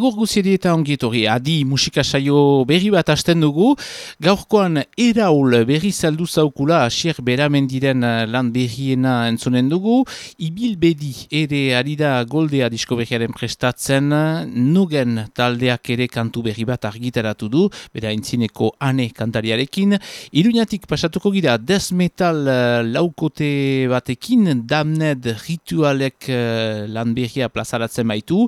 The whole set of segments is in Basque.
Agur guziedi eta ongietori, adi musika saio berri bat hasten dugu. Gaurkoan eraul berri saldu zaukula asier beramendiren eh, lan berriena entzunen dugu. Ibil bedi ere arida goldea disko berriaren prestatzen, nugen taldeak ere kantu berri bat argitaratu du, bera entzineko ane kantariarekin. Iruñatik pasatuko gira death metal uh, laukote batekin, damned ritualek uh, lan berria plazaratzen baitu.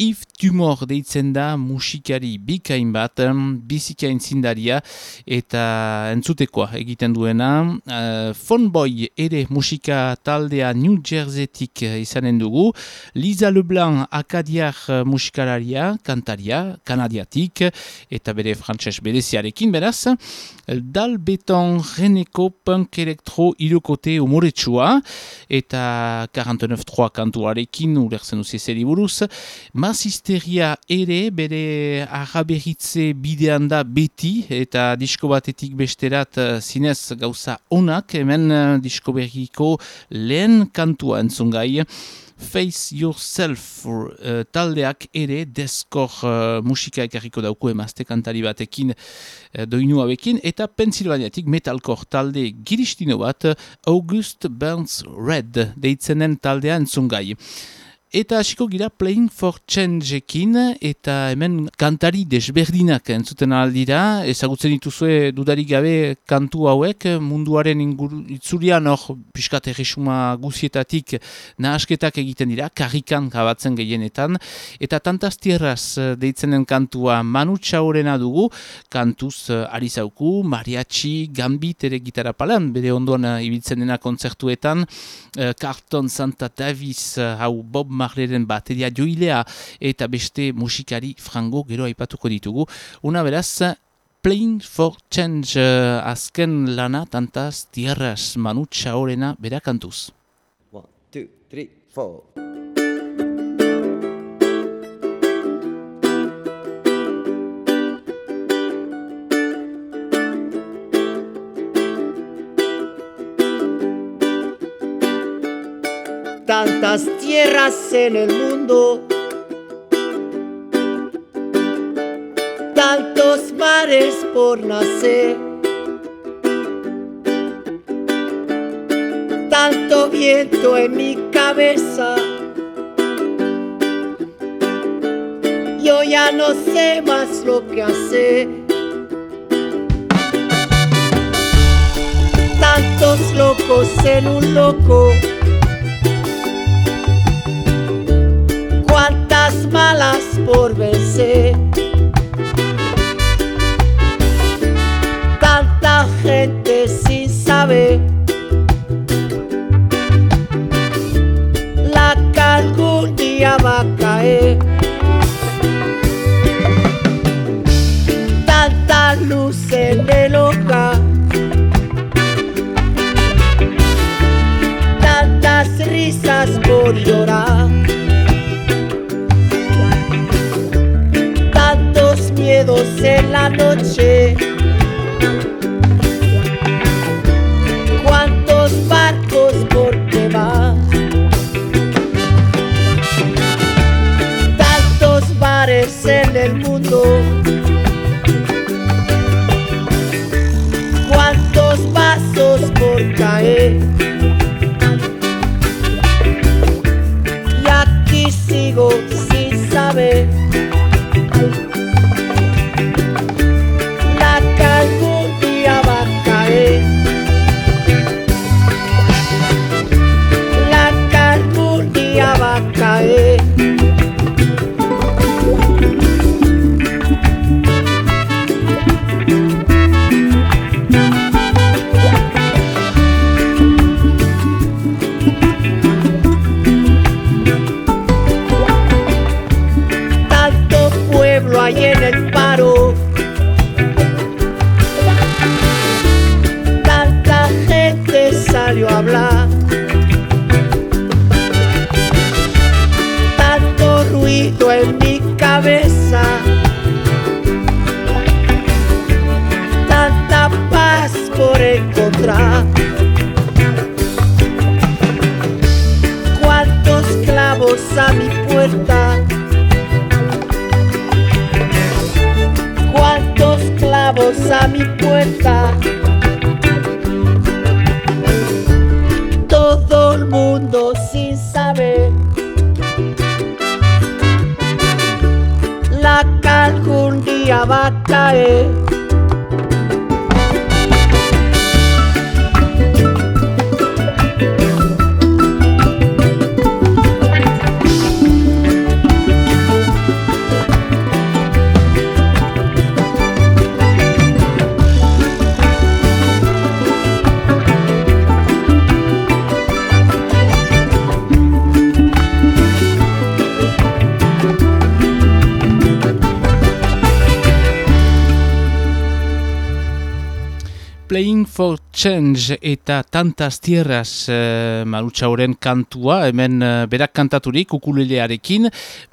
If tumor deitzen da musikari bikain bat, bizikain zindaria eta entzutekoa egiten duena. Uh, Fonboy ere musika taldea New Jerseytik izanen dugu. Liza Leblanc akadiar musikalaria, kantaria, kanadiatik eta bere frantses bereziarekin beraz. Dal beton reneko punk elektro irukote umoretsua eta 49.3 kantuarekin ulerzen uzizeri buruz. Masisteria ere bere agaberritze bidean da beti eta disko batetik besterat eh, zinez gauza onak hemen uh, disko berriko lehen kantua entzungai. Face Yourself uh, taldeak ere deskor uh, musika ekarriko dauku emazte kantari batekin uh, doinu abekin eta Pensilvaniatik metalkor talde giristino bat August Burns Red deitzenen taldea entzungai. Eta hasiko gira Playing for Change-ekin eta hemen kantari desberdinak entzuten aldira. Ezagutzen dituzue dudarik gabe kantu hauek munduaren inguru, itzurian hor piskat erresuma guzietatik nahasketak egiten dira, karrikan gabatzen gehienetan. Eta tantaztierraz deitzenen kantua manutsa horrena dugu, kantuz ari zauku, mariachi, gambit ere gitarra palan, bere ondoan ibiltzen dena kontzertuetan, Carlton Santa Davis, hau Bob Marleren bateria joilea eta beste musikari frango gero aipatuko ditugu. Una beraz, Playing for Change uh, azken lana tantaz tierras manutxa horrena berakantuz. One, two, three, four. Tantas tierras en el mundo, tantos mares por nacer, tanto viento en mi cabeza. Yo ya no sé más lo que hacer. Tantos locos en un loco. Malas por vencer. Tanta gente sin saber. La que algún día va a caer. Tanta luz en el hogar. Tantas risas por llorar. Change eta tantas tierras uh, marutxauren kantua, hemen uh, berak kantaturik ukulelearekin,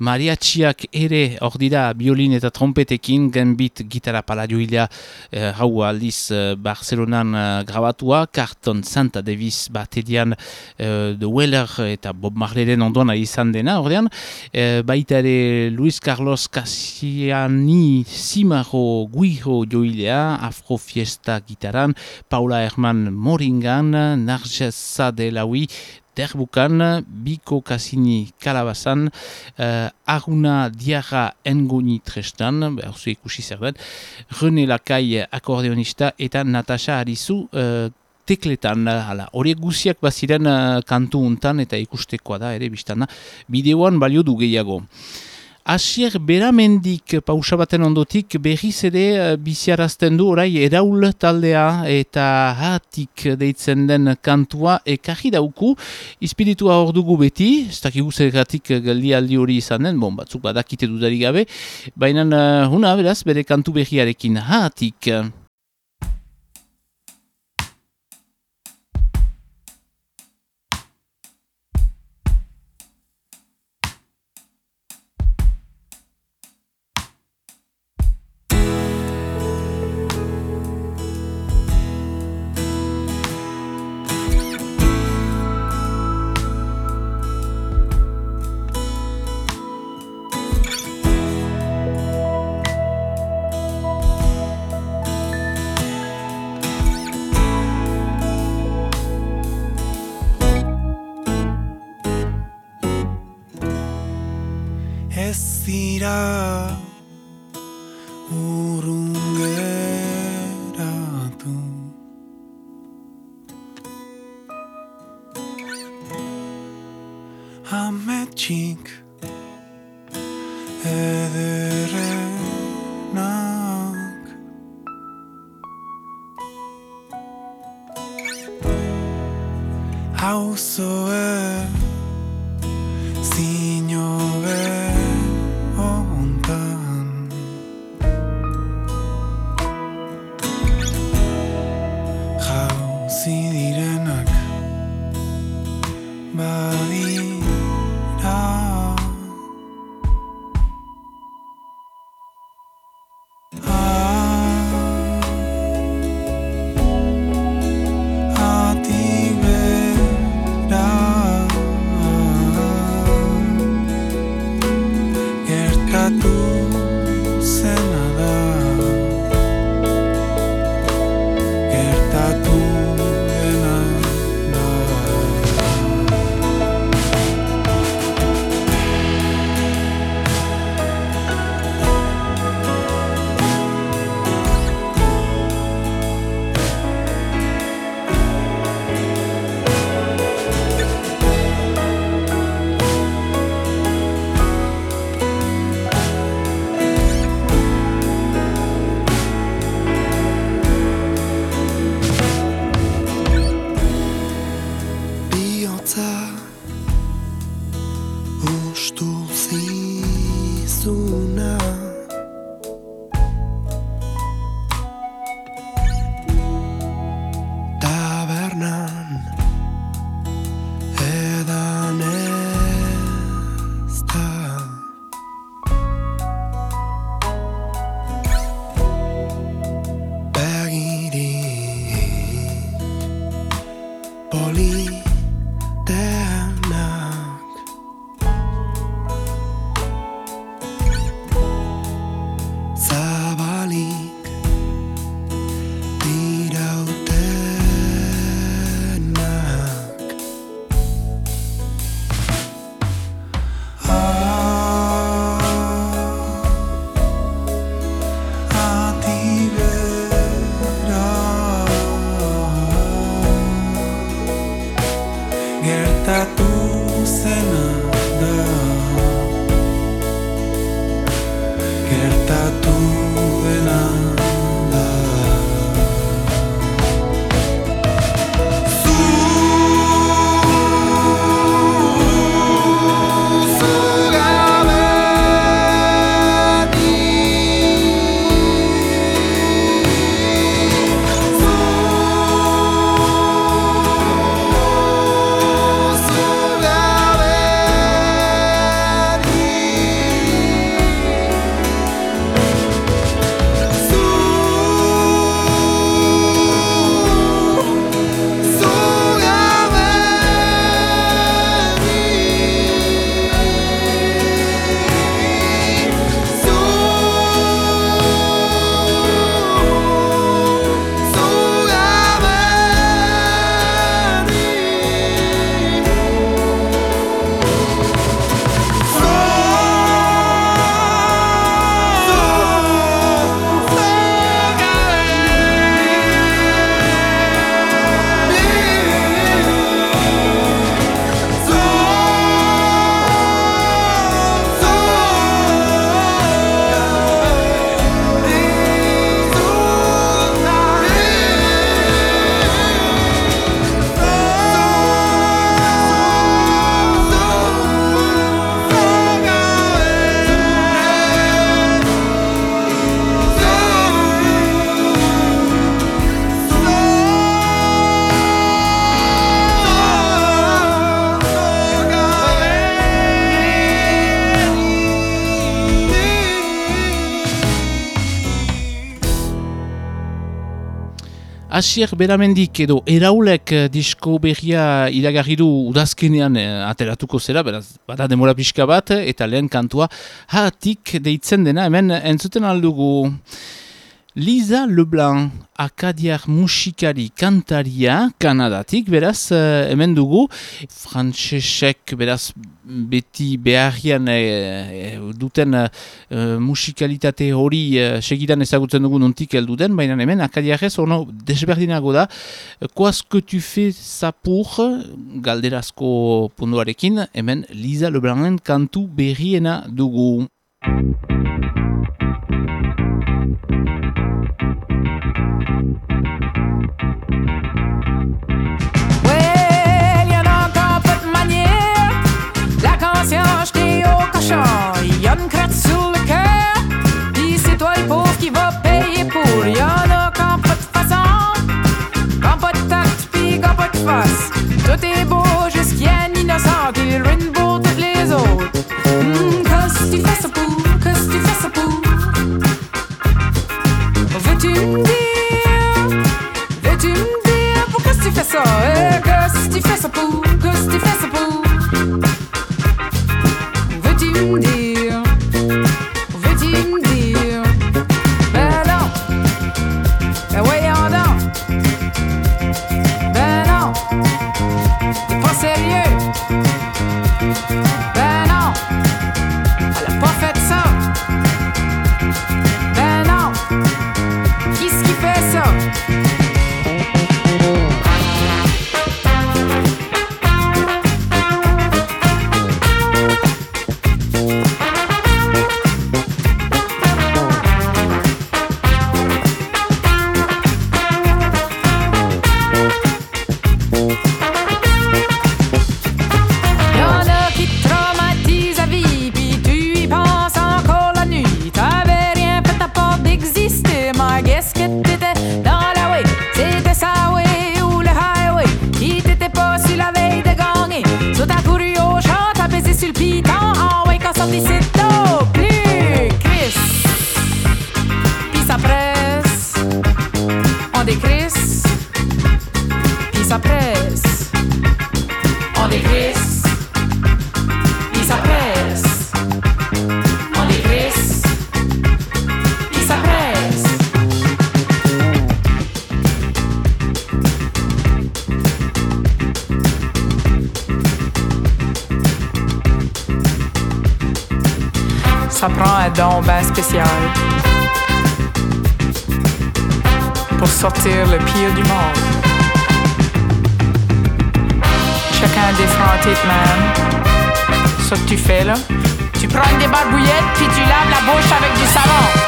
mariatxiak ere hor dira biolin eta trompetekin, genbit gitara paladioilea uh, hau aldiz uh, Barcelonan uh, grabatua, Carton Santa Davis batedian uh, The Weller eta Bob Marleyren ondoan izan dena, ordean, uh, baita ere Luis Carlos Cassiani Simaro Guijo joilea, Afro Fiesta gitaran, Paula Herman Moringan, Narjesa de Laui, Derbukan, Biko Kasini Kalabazan, uh, Aruna Diarra Engoni Trestan, berzu ikusi zer den, René Lakai akordeonista eta Natasha Arizu uh, tekletan, hala, horiek guziak baziren uh, kantu untan eta ikustekoa da, ere biztana, bideoan balio du gehiago. Asier beramendik pausa baten ondotik berriz ere eh, biziarazten du orai eraul taldea eta hatik deitzen den kantua ekarri dauku. Ispiritua hor dugu beti, ez dakigu zergatik galdi aldi hori izan den, bon batzuk badakite dudarik gabe, baina uh, huna beraz bere kantu berriarekin hatik. feet up. Asier beramendik edo eraulek eh, disko berria iragarri du udazkenean eh, ateratuko zera, beraz, bada demora pixka bat, eta lehen kantua hatik deitzen dena hemen entzuten aldugu. Liza Leblanc, akadiar musikari kantaria, kanadatik, beraz, uh, hemen dugu, frantsesek beraz, beti beharrian e, duten uh, musikalitate hori uh, segidan ezagutzen dugu nontik heldu den, baina hemen akadiarrez, ono, desberdinago da, koaz que tu fe zapur, galderazko punduarekin, hemen Liza Leblancen kantu berriena dugu. Y a une crête sur le cœur. Puis c'est toi le pauvre qui va payer pour. Y'en a quand pas de façon, quand pas de tact, puis quand pas de face. Tout est beau jusqu'à un innocent qui pour toutes les autres. Mmh, que tu fais ça pour? Que tu fais ça pour? Veux-tu me dire? Veux-tu me dire pourquoi tu fais ça? Eh, que tu fais ça pour? sorti c'est tôt, plus Chris. Puis ça presse, on décrisse, puis ça presse. Le pire du monde. Chacun des têtes, man. Ce que tu fais là, tu prends une débarbouillette puis tu laves la bouche avec du savon.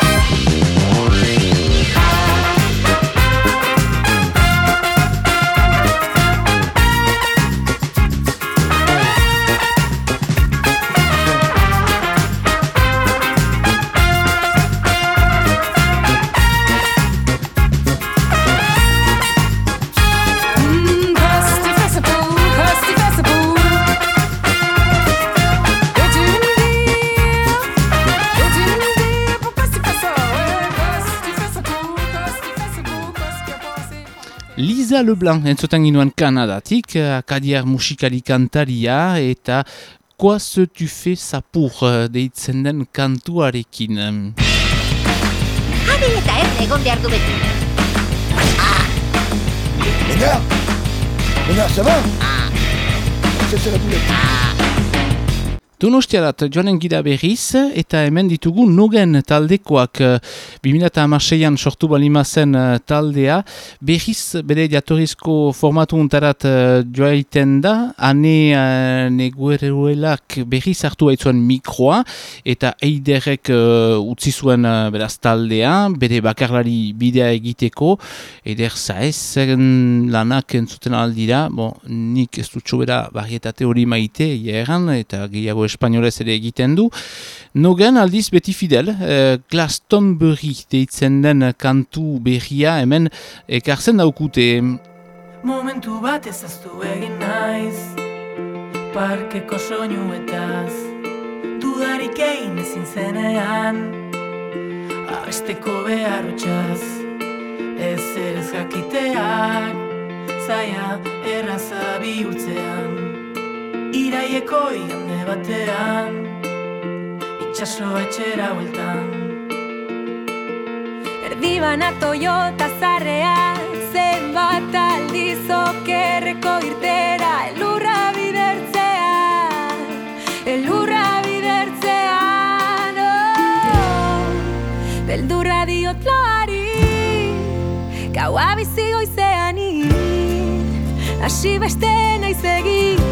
Lisa Leblanc, entzuten ginoen Kanadatik, akadiar musikali kantaria eta Quoi se tu fais ça pour deitzen den kantuarekin? Eta ez egon behar du beti. Ah! Lénard Lénard, ça va? Ah C'est la boulette. Ah Donostiarat joanen gira berriz eta hemen ditugu nogen taldekoak. 2006an eh, sortu balimazen eh, taldea. Berriz bere jatorrizko formatu untarat uh, joaiten da. Ane uh, negueruelak berriz hartu baitzuen mikroa eta eiderrek uh, utzi zuen uh, beraz taldea bere bakarlari bidea egiteko. Eider zaezen lanak entzuten aldira bon, nik ez dut sobera barrietate hori maite egeran eta gehiago espainolez ere egiten du. Nogen aldiz beti fidel, eh, Glastonbury deitzen den kantu berria hemen ekartzen daukute. Momentu bat ezaztu egin naiz, parkeko soinuetaz, dudarik egin ezin zenean, abesteko behar utxaz, Ez ere ez jakiteak Zaia erraza bihurtzean Iraieko igande batean Itxaso etxera hueltan Erdi bana Toyota zarrea Zenbat aldiz okerreko irtera Elurra bidertzea Elurra bidertzea oh, Beldurra diot loari Gaua bizi goizean Hasi beste naiz egin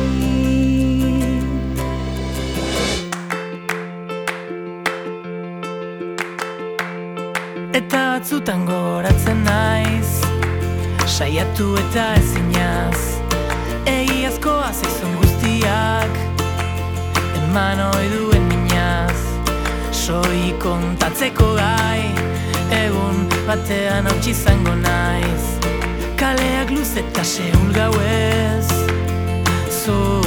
Eta batzutan goratzen naiz. Saiatu eta ezinaz Egiazkoa zaizun guztiak. Eman hoi duen minaz. Soi kontatzeko gai. Egun batean hau zango naiz. Kaleak luz eta seul gauez. Zure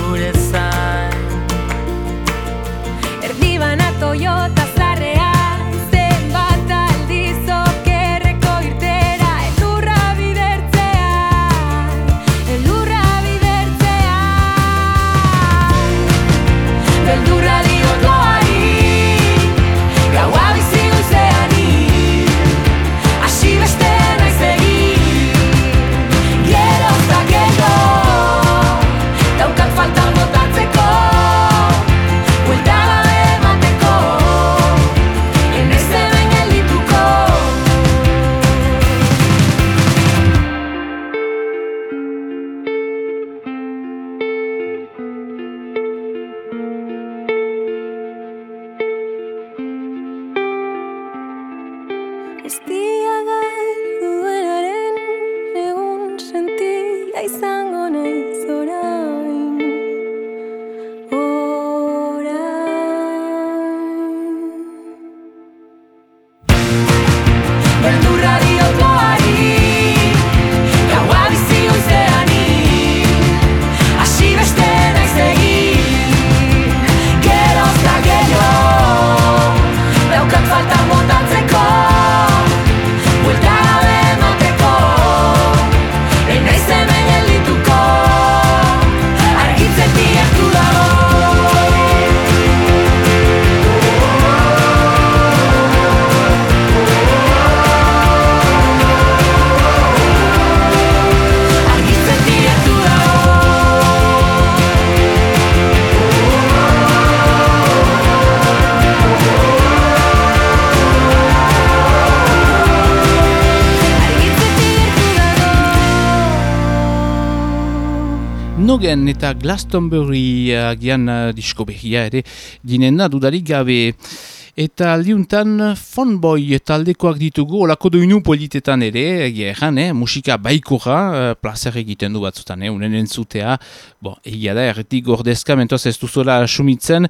Nogen eta Glastonbury agian uh, disko behia ere dinena dudarik gabe. Eta aldiuntan Fonboy taldekoak ditugu, olako doinu politetan ere, egia erran, eh? musika baikora, uh, plazer egiten du batzutan, eh? unen entzutea, bon, egia da, erretik gordezka, mentoaz ez duzuela sumitzen,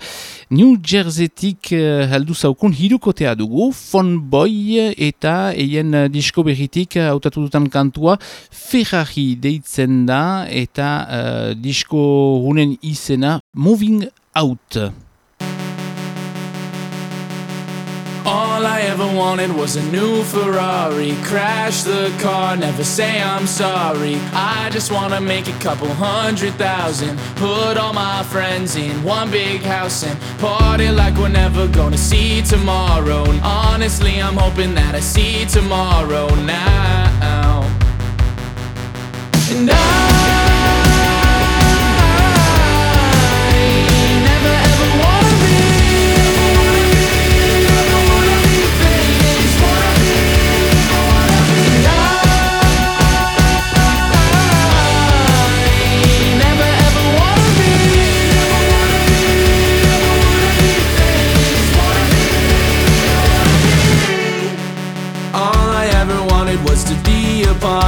New Jerseytik uh, heldu zaukun hirukotea dugu, Fonboy eta eien uh, disko berritik hautatu dutan kantua, Ferrari deitzen da, eta uh, disko hunen izena, Moving Out. All I ever wanted was a new Ferrari. Crash the car, never say I'm sorry. I just wanna make a couple hundred thousand. Put all my friends in one big house and party like we're never gonna see tomorrow. And honestly, I'm hoping that I see tomorrow now. And I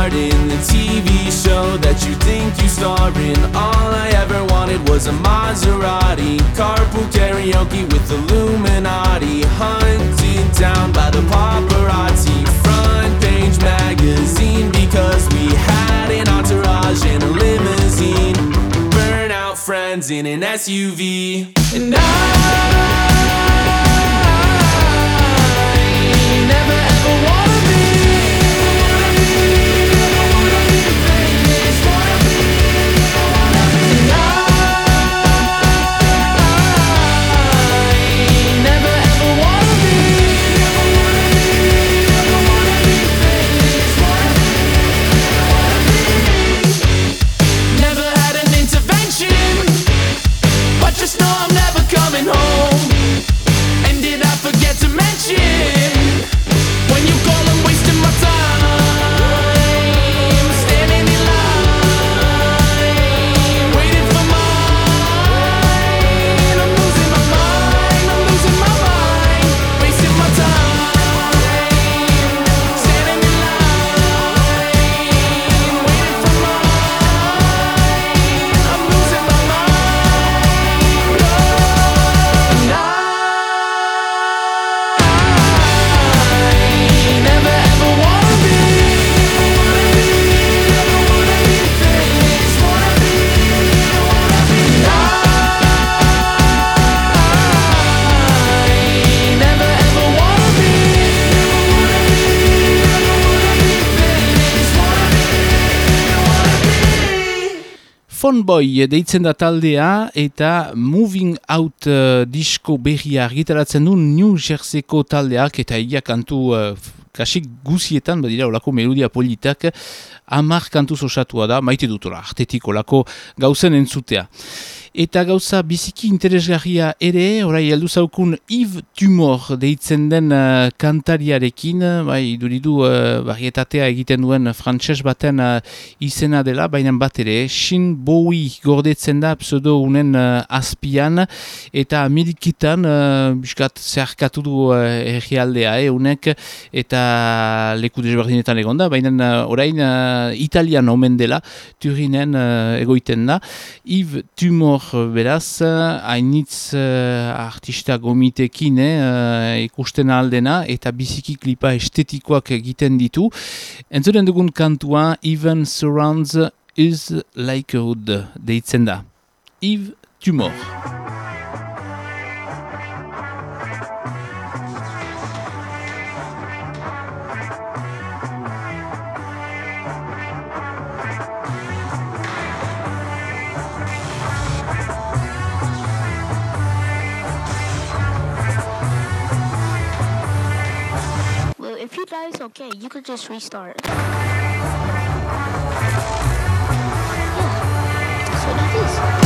part in the TV show that you think you star in. All I ever wanted was a Maserati, carpool karaoke with Illuminati, hunted down by the paparazzi, front page magazine because we had an entourage and a limousine, burnout friends in an SUV, and I Fonboy deitzen da taldea eta Moving Out uh, disko berria argitaratzen du New Jerseyko taldeak eta ia kantu uh, kasik guzietan, badira olako melodia politak, amar kantu osatua da, maite dutora, artetik olako gauzen entzutea. Eta gauza biziki interesgarria ere, orai heldu zaukun Yves Tumor deitzen den uh, kantariarekin, bai duridu uh, barrietatea egiten duen frantses baten uh, izena dela, baina bat ere, Shin Bowie gordetzen da pseudo unen uh, azpian, eta Amerikitan, uh, biskat zeharkatu du uh, errealdea, eh, unek, eta leku desberdinetan egon da, baina uh, orain uh, italian omen dela, Turinen uh, egoiten da, Yves Tumor beraz, hainitz uh, artista gomitekin eh, ikusten aldena eta biziki klipa estetikoak egiten ditu. Entzuren dugun kantua, Even Surrounds is like a hood, deitzen da. Yves Tumor. guys, okay, you could just restart. Yeah. So that is.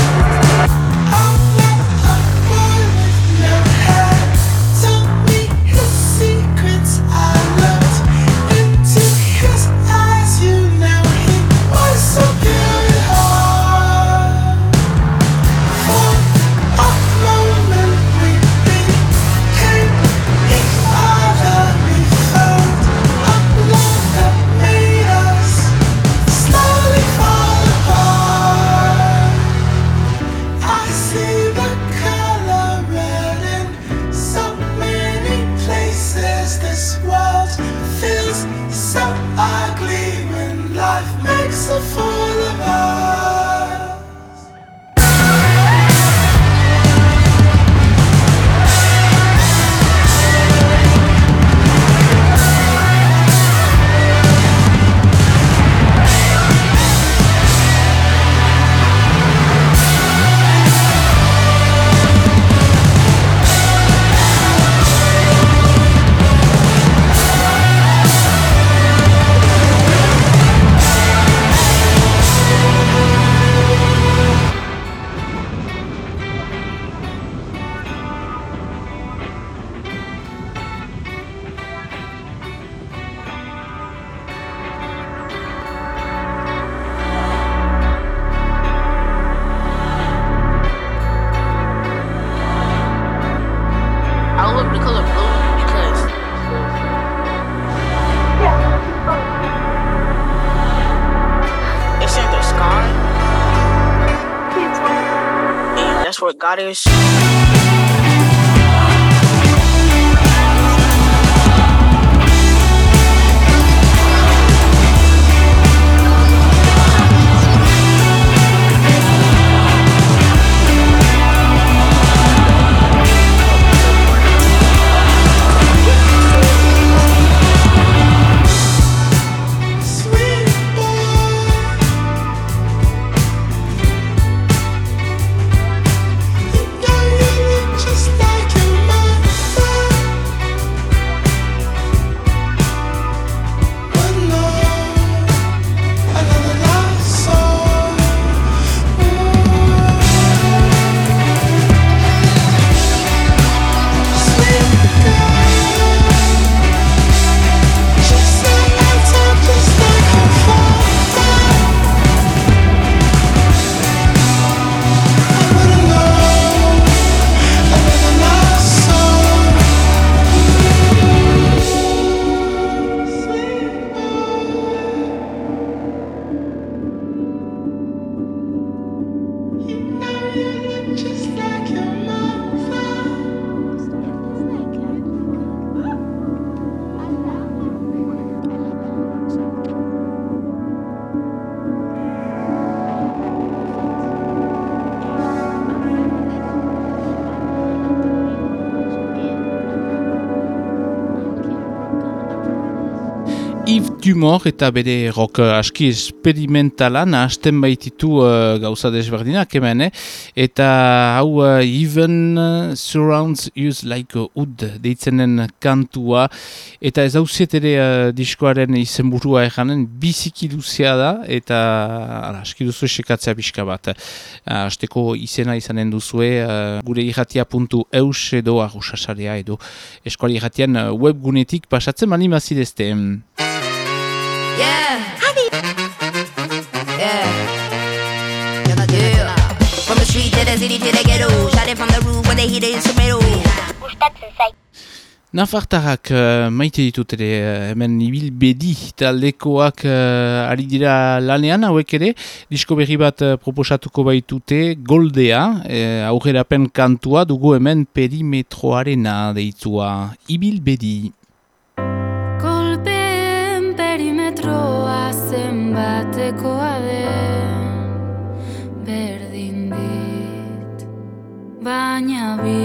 daughters. Dumor eta bere rock aski experimentala nahasten baititu uh, gauza desberdinak hemen, eh? eta hau uh, even surrounds you like a wood deitzenen kantua, eta ez hauziet ere uh, diskoaren izenburua erranen biziki luzea da, eta ala, aski duzu esekatzea pixka bat. Azteko izena izanen duzue, uh, gure irratia.eus edo arrusasarea edo eskuali irratian webgunetik pasatzen mani mazidezte. To the the ghetto. Shot it from the roof where they hit it instrumental. Nafartarrak uh, maite ditut ere uh, hemen ibil bedi taldekoak uh, ari dira lanean hauek ere disko berri bat uh, proposatuko baitute goldea uh, aurrerapen kantua dugu hemen perimetroarena deitua ibil bedi Kolpeen perimetroa zenbatekoa Baina bionu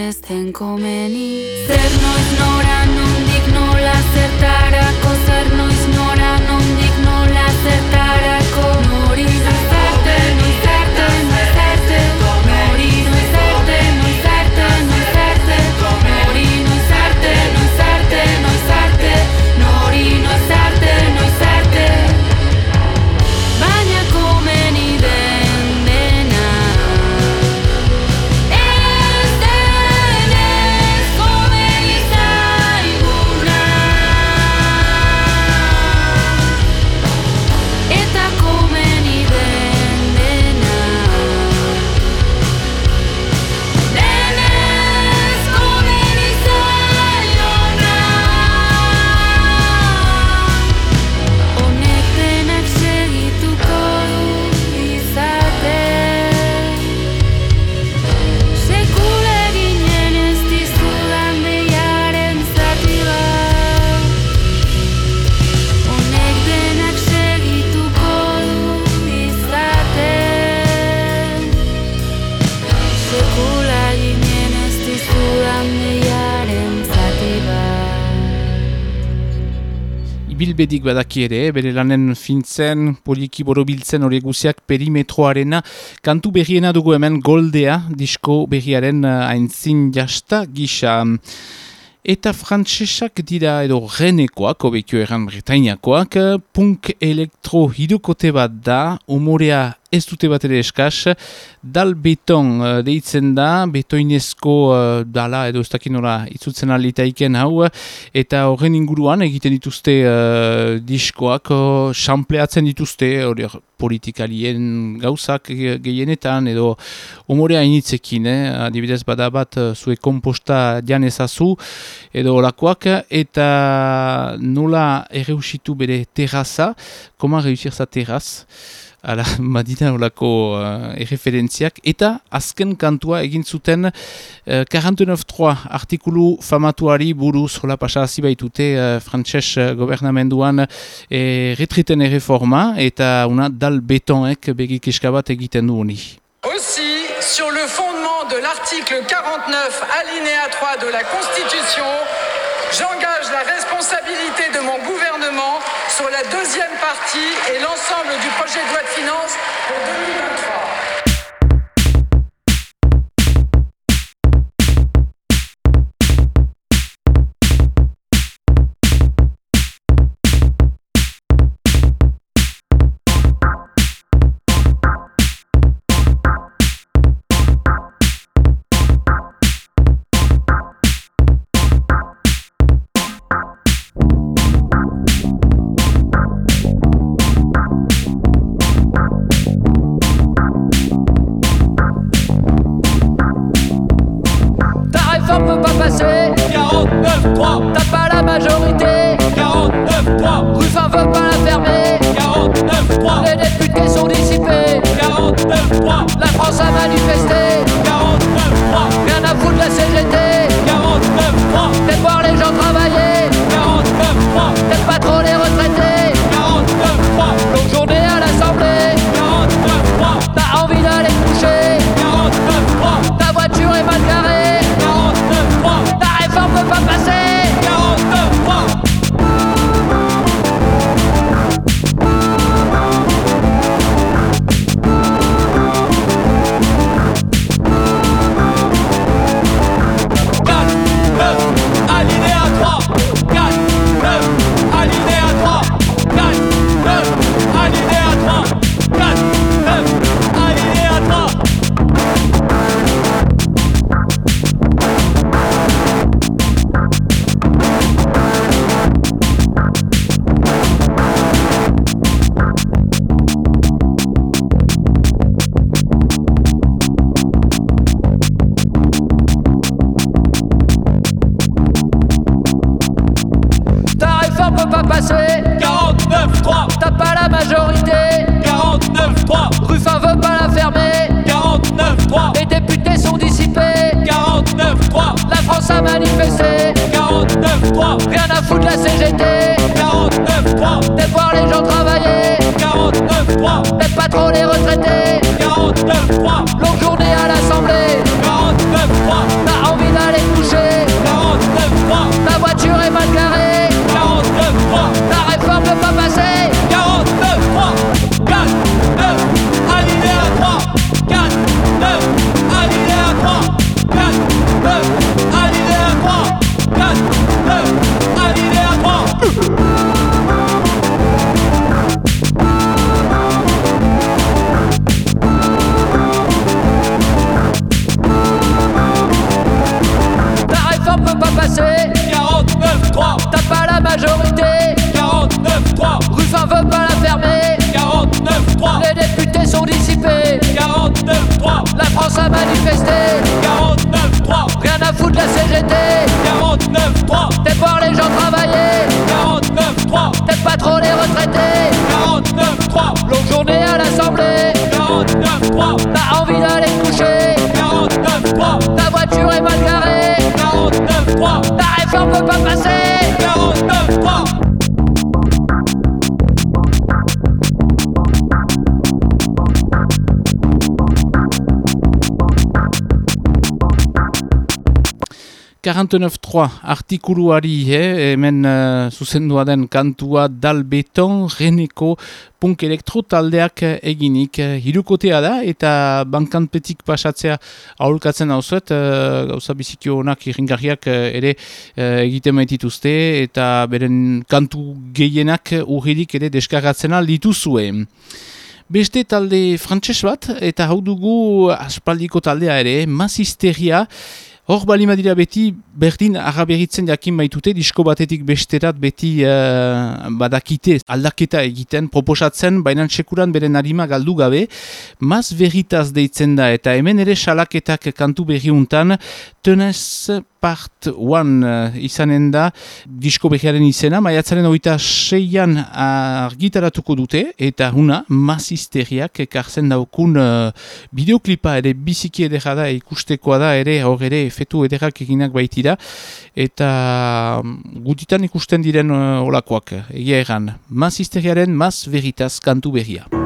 zer ez den komeni. Zer noiz nora nondik nola zertarako Zer noiz nora nondik nola zertarako Ibilbedik badaki ere, bere lanen fintzen, poliki borobiltzen hori guziak perimetroarena, kantu berriena dugu hemen goldea, disko berriaren uh, aintzin jasta gisa. Eta frantsesak dira edo renekoak, obekio eran bretainakoak, punk elektro hidukote bat da, umorea ez dute bat ere eskas, dal beton uh, deitzen da, betoinezko uh, dala edo ez dakin nola itzutzen alitaiken hau, eta horren inguruan egiten dituzte uh, diskoak, xampleatzen dituzte, hori politikalien gauzak gehienetan, edo umorea initzekin, eh? adibidez bada bat zue komposta dian ezazu, edo olakoak, eta nola erreusitu bere terraza, koma reusir za terraz, ala, badina olako uh, erreferentziak, eta azken kantua egin zuten uh, 49.3 artikulu famatuari buruz hola pasarazi baitute uh, frantses uh, gobernamenduan uh, retriten erreforma, eta una dal betonek begik eskabat egiten du honi. Aussi, sur le fondement de l'article 49 alinéa 3 de la Constitution, j'engage la responsabilité de mon gouvernement sur la deuxième partie et l'ensemble du projet de loi de finances pour 2023. Manifesté 49-3 Rien à foutre de la CGT 49-3 Peut-être voir les gens 49.3 artikuluari, eh, hemen uh, zuzendua den kantua Dalbeton Reneko punk elektro taldeak eginik. Eh, hirukotea da eta bankanpetik pasatzea aholkatzen hauzuet, uh, gauza bizikio honak irringarriak uh, ere uh, egiten maitituzte eta beren kantu gehienak urririk ere deskagatzena dituzue. Beste talde frantses bat eta hau dugu aspaldiko taldea ere, mazisteria, Hor balima dira beti, berdin araberitzen jakin baitute, disko batetik besterat beti uh, badakite aldaketa egiten, proposatzen, baina txekuran beren arima galdu gabe, maz veritaz deitzen da, eta hemen ere salaketak kantu berriuntan, tenez Part 1 uh, eh, izanen da disko behiaren izena, maiatzaren oita seian argitaratuko dute, eta huna mazisteriak ekartzen daukun uh, bideoklipa ere biziki edera da, ikustekoa da ere, hor ere efetu ederrak eginak baitira, eta mm, gutitan ikusten diren eh, uh, olakoak, egia erran, mazisteriaren maz veritas kantu berria.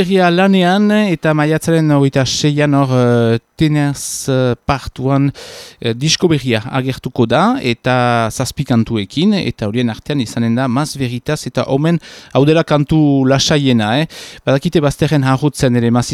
ministeria lanean eta maiatzaren oita seian hor eh, tenez eh, partuan eh, disko berria agertuko da eta zazpikantuekin eta horien artean izanen da maz veritas eta omen haudela kantu lasaiena, eh? Badakite bazterren harrutzen ere maz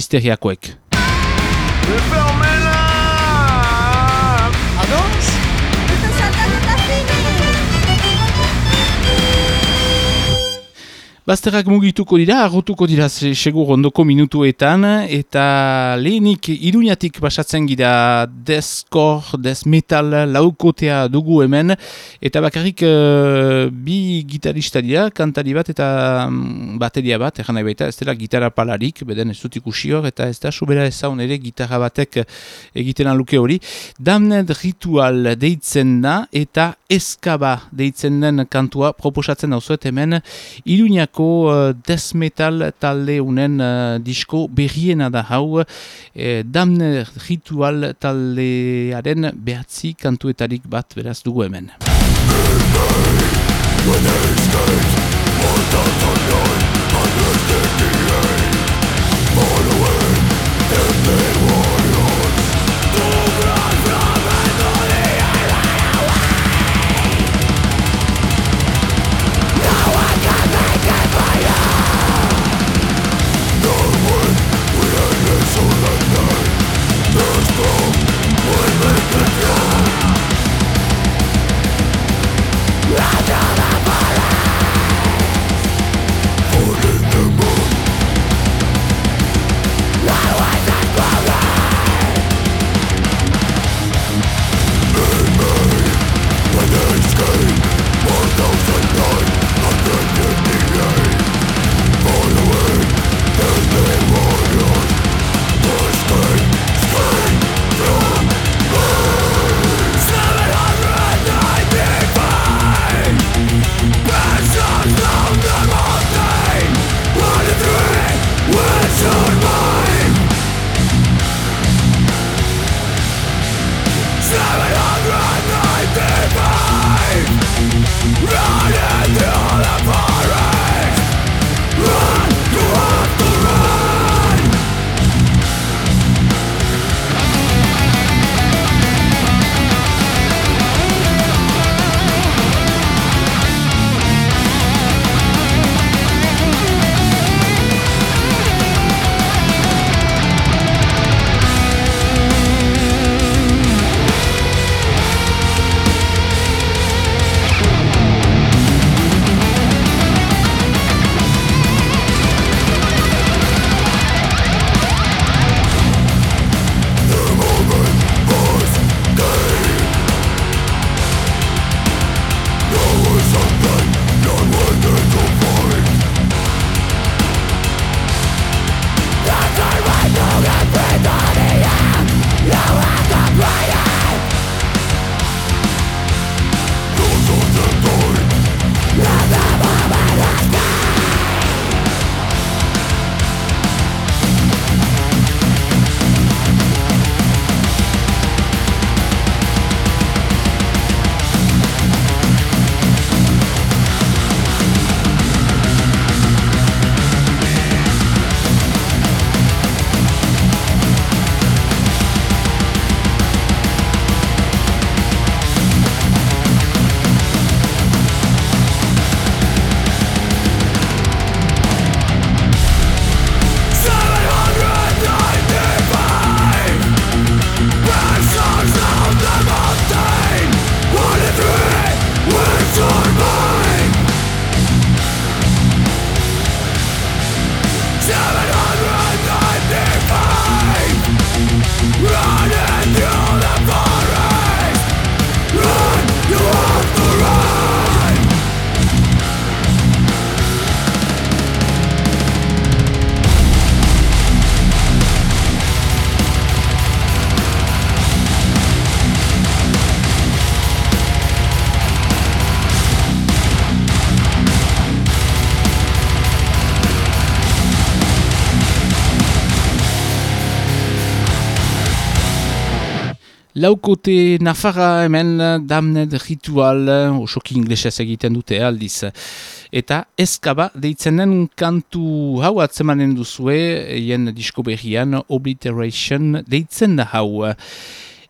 Bazterrak mugituko dira, arrotuko dira se- segur ondoko minutuetan, eta lehenik iruñatik basatzen gira deskor, desmetal laukotea dugu hemen, eta bakarrik eh, bi gitarista dira, kantari bat eta mm, bateria bat, nahi baita, ez dela gitarra palarik, beden ez dut ikusi hor, eta ez da sobera ezaun ere gitarra batek egiten luke hori. Damned Ritual deitzen da, eta eskaba deitzen den kantua proposatzen dauzuet hemen, Iruñako uh, death metal talde unen uh, disko berriena da hau, eh, Damned Ritual taldearen behatzi kantuetarik bat beraz dugu hemen. Laukote Nafarra hemen damned ritual, osoki inglesez egiten dute aldiz. Eta eskaba deitzen den kantu hau atzemanen duzue, hien disko berrian Obliteration deitzen da hau.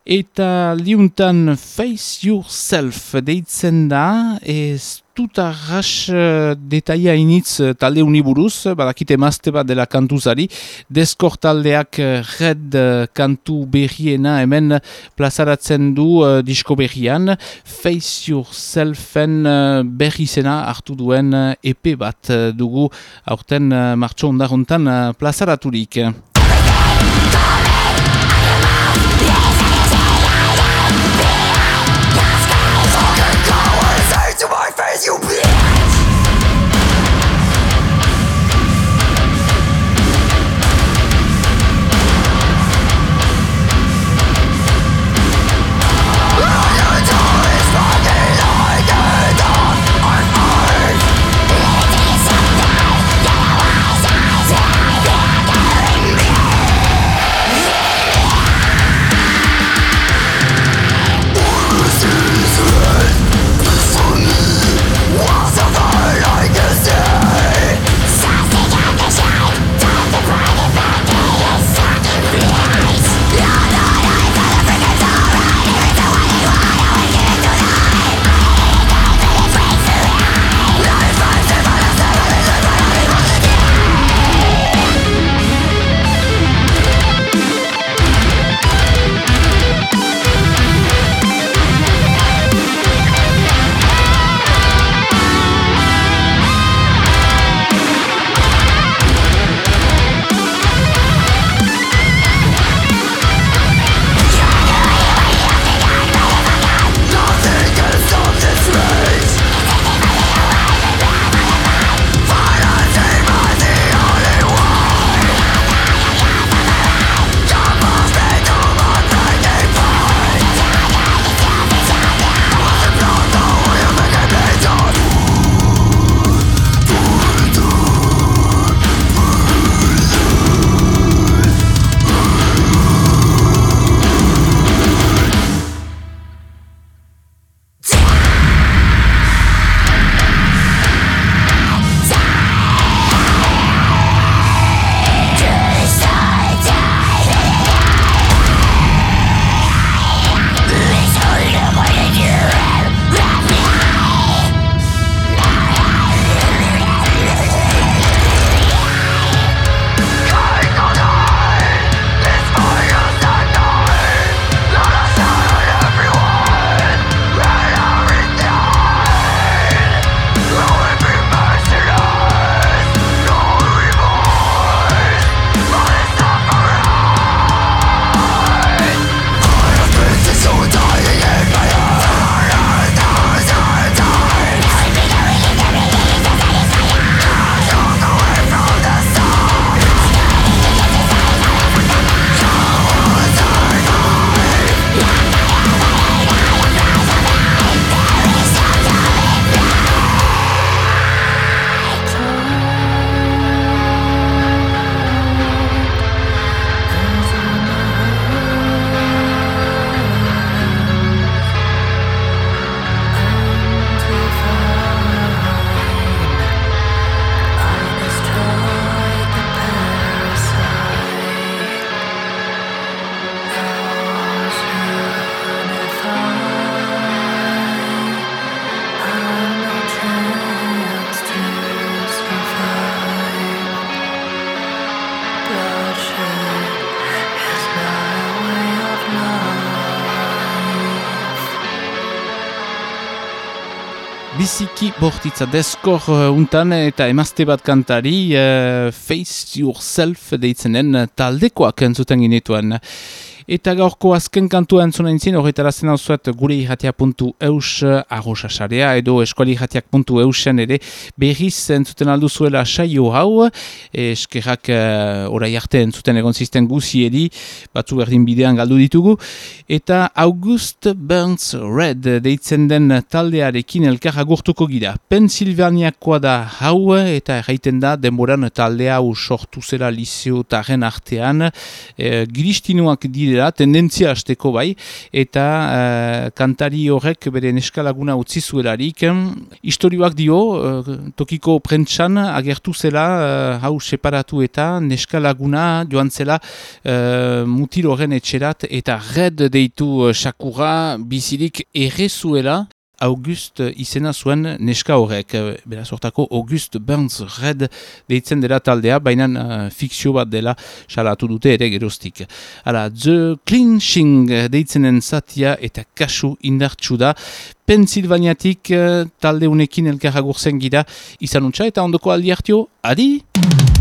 Eta liuntan Face Yourself deitzen da, ez dut arras uh, detaia initz uh, talde uniburuz, badakite mazte bat dela kantuzari, deskor taldeak uh, red kantu berriena hemen plazaratzen du uh, disko berrian, Face Yourselfen uh, berri zena hartu duen uh, EP bat dugu aurten uh, martxo ondaruntan uh, plazaraturik. Bortitza deskor uh, untan eta emazte bat kantari uh, Face Yourself deitzenen taldekoak entzuten ginetuan. Eta gaurko azken kantua entzuna intzin, horretara zen hau zuet gure irratia.eus arrosasarea edo eskualirratiak.eusen ere berriz entzuten aldu zuela saio hau, eskerrak uh, orai arte entzuten egon zisten guzi batzu berdin bidean galdu ditugu, eta August Burns Red deitzen den taldearekin elkar agurtuko gira. Pensilvaniakoa da hau eta erraiten da denboran taldea hau sortu zela liseotaren artean, e, giristinuak dire direla, tendentzia hasteko bai, eta uh, kantari horrek bere neskalaguna utzi zuelarik. Historioak dio, uh, tokiko prentsan agertu zela, uh, hau separatu eta neskalaguna joan zela uh, mutil horren etxerat, eta red deitu sakura bizirik errezuela, August izena zuen neska horrek, bera sortako August Burns Red deitzen dela taldea, baina uh, fikzio bat dela salatu dute ere gerostik. Hala, The Clinching deitzenen zatia eta kasu indartsu da, Pensilvaniatik uh, talde unekin elkarra gurzen gira izan untsa eta ondoko aldi hartio, adi!